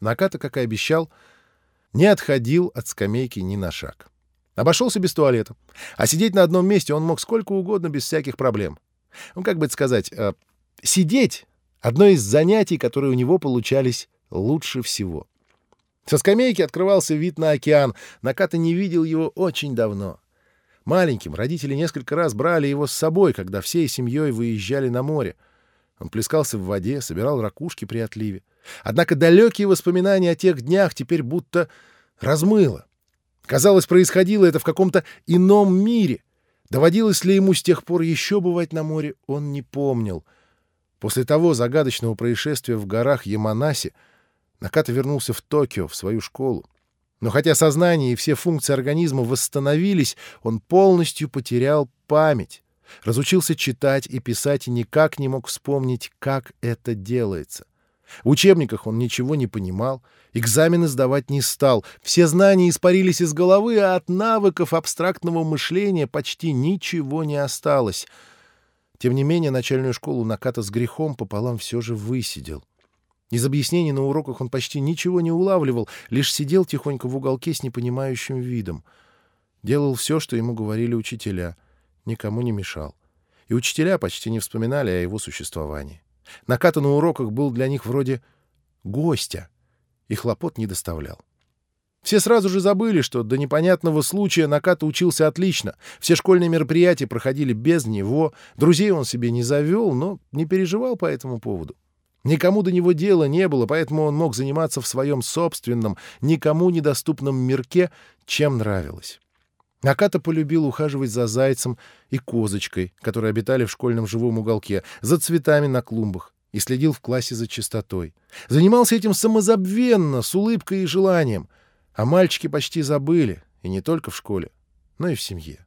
Наката, как и обещал, не отходил от скамейки ни на шаг. Обошелся без туалета. А сидеть на одном месте он мог сколько угодно без всяких проблем. Ну, как бы это сказать, э, сидеть — одно из занятий, которые у него получались лучше всего. Со скамейки открывался вид на океан. Наката не видел его очень давно. Маленьким родители несколько раз брали его с собой, когда всей семьей выезжали на море. Он плескался в воде, собирал ракушки при отливе. Однако далекие воспоминания о тех днях теперь будто размыло. Казалось, происходило это в каком-то ином мире. Доводилось ли ему с тех пор еще бывать на море, он не помнил. После того загадочного происшествия в горах Яманаси Наката вернулся в Токио, в свою школу. Но хотя сознание и все функции организма восстановились, он полностью потерял память. Разучился читать и писать и никак не мог вспомнить, как это делается. В учебниках он ничего не понимал, экзамены сдавать не стал, все знания испарились из головы, а от навыков абстрактного мышления почти ничего не осталось. Тем не менее, начальную школу Наката с грехом пополам все же высидел. Из объяснений на уроках он почти ничего не улавливал, лишь сидел тихонько в уголке с непонимающим видом. Делал все, что ему говорили учителя, никому не мешал. И учителя почти не вспоминали о его существовании. Наката на уроках был для них вроде гостя, и хлопот не доставлял. Все сразу же забыли, что до непонятного случая Наката учился отлично, все школьные мероприятия проходили без него, друзей он себе не завел, но не переживал по этому поводу. Никому до него дела не было, поэтому он мог заниматься в своем собственном, никому недоступном мирке, чем нравилось. Аката полюбил ухаживать за зайцем и козочкой, которые обитали в школьном живом уголке, за цветами на клумбах и следил в классе за чистотой. Занимался этим самозабвенно, с улыбкой и желанием. А мальчики почти забыли, и не только в школе, но и в семье.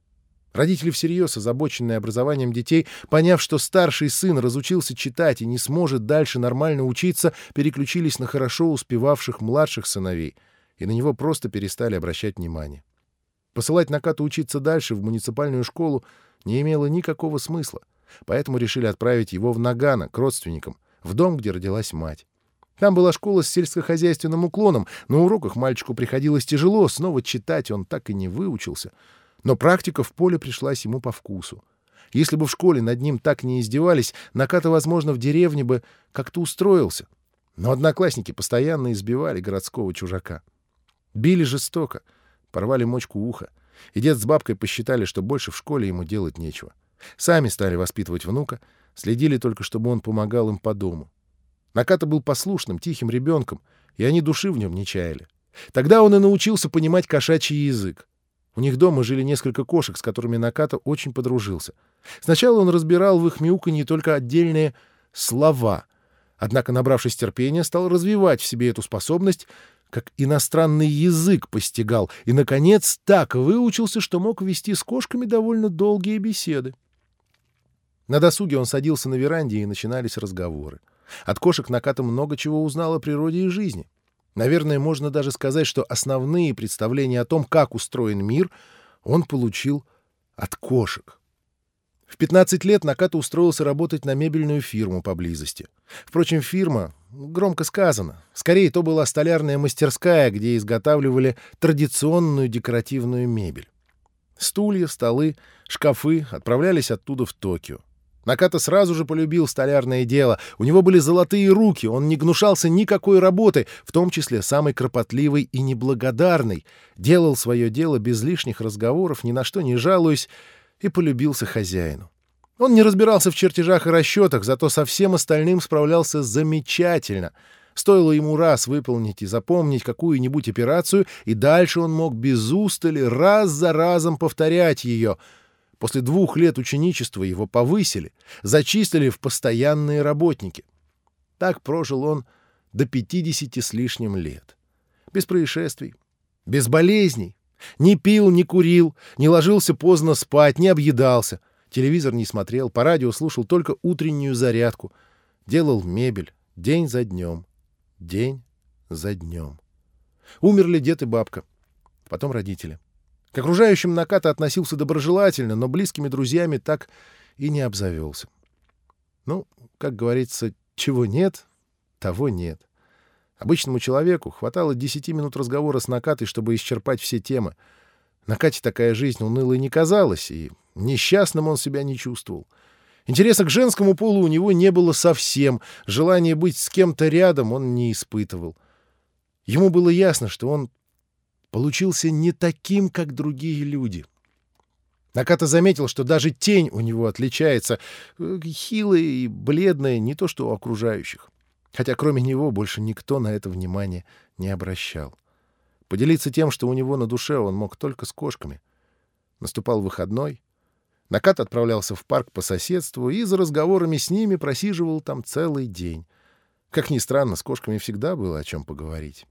Родители всерьез, озабоченные образованием детей, поняв, что старший сын разучился читать и не сможет дальше нормально учиться, переключились на хорошо успевавших младших сыновей и на него просто перестали обращать внимание. Посылать Накату учиться дальше в муниципальную школу не имело никакого смысла, поэтому решили отправить его в Нагано, к родственникам, в дом, где родилась мать. Там была школа с сельскохозяйственным уклоном, на уроках мальчику приходилось тяжело, снова читать он так и не выучился — но практика в поле пришлась ему по вкусу. Если бы в школе над ним так не издевались, Наката, возможно, в деревне бы как-то устроился. Но одноклассники постоянно избивали городского чужака. Били жестоко, порвали мочку уха. И дед с бабкой посчитали, что больше в школе ему делать нечего. Сами стали воспитывать внука, следили только, чтобы он помогал им по дому. Наката был послушным, тихим ребенком, и они души в нем не чаяли. Тогда он и научился понимать кошачий язык. У них дома жили несколько кошек, с которыми Наката очень подружился. Сначала он разбирал в их мяуканье только отдельные слова, однако, набравшись терпения, стал развивать в себе эту способность, как иностранный язык постигал, и, наконец, так выучился, что мог вести с кошками довольно долгие беседы. На досуге он садился на веранде, и начинались разговоры. От кошек Наката много чего узнал о природе и жизни. Наверное, можно даже сказать, что основные представления о том, как устроен мир, он получил от кошек. В 15 лет Наката устроился работать на мебельную фирму поблизости. Впрочем, фирма, громко сказано, скорее то была столярная мастерская, где изготавливали традиционную декоративную мебель. Стулья, столы, шкафы отправлялись оттуда в Токио. Наката сразу же полюбил столярное дело. У него были золотые руки, он не гнушался никакой работы, в том числе самой кропотливой и неблагодарной. Делал свое дело без лишних разговоров, ни на что не жалуясь, и полюбился хозяину. Он не разбирался в чертежах и расчетах, зато со всем остальным справлялся замечательно. Стоило ему раз выполнить и запомнить какую-нибудь операцию, и дальше он мог без устали раз за разом повторять ее — После двух лет ученичества его повысили, зачислили в постоянные работники. Так прожил он до 50 с лишним лет. Без происшествий, без болезней. Не пил, не курил, не ложился поздно спать, не объедался. Телевизор не смотрел, по радио слушал только утреннюю зарядку. Делал мебель день за днем, день за днем. Умерли дед и бабка, потом родители. К окружающим Наката относился доброжелательно, но близкими друзьями так и не обзавелся. Ну, как говорится, чего нет, того нет. Обычному человеку хватало 10 минут разговора с Накатой, чтобы исчерпать все темы. Накате такая жизнь унылой не казалась, и несчастным он себя не чувствовал. Интереса к женскому полу у него не было совсем, желания быть с кем-то рядом он не испытывал. Ему было ясно, что он получился не таким, как другие люди. Наката заметил, что даже тень у него отличается, э, хилая и бледная, не то что у окружающих. Хотя кроме него больше никто на это внимание не обращал. Поделиться тем, что у него на душе, он мог только с кошками. Наступал выходной. Накат отправлялся в парк по соседству и за разговорами с ними просиживал там целый день. Как ни странно, с кошками всегда было о чем поговорить.